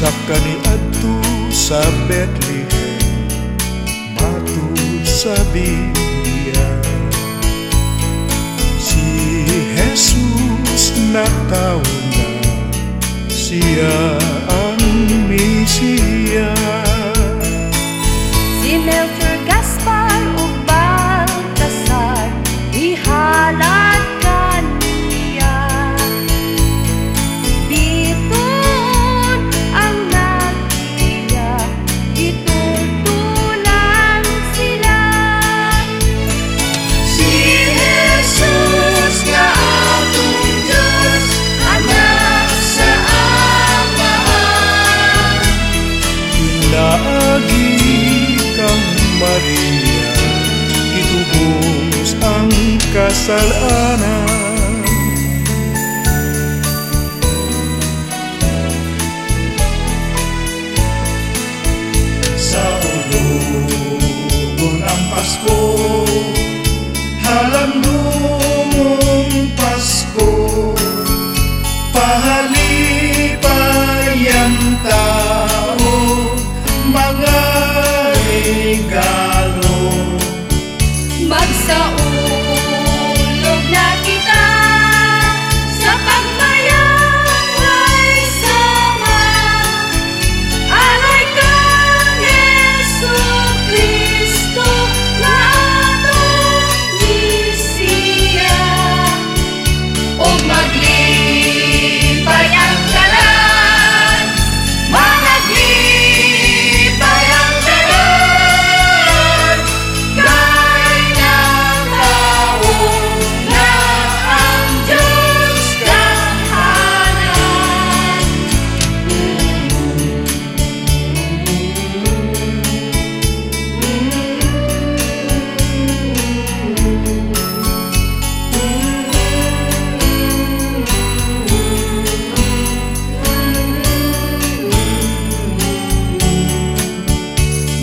sakani atu sa Bethlehem matu sa Biblia si Jesus Magikang Maria, itubos ang kasalanan.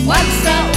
What's up?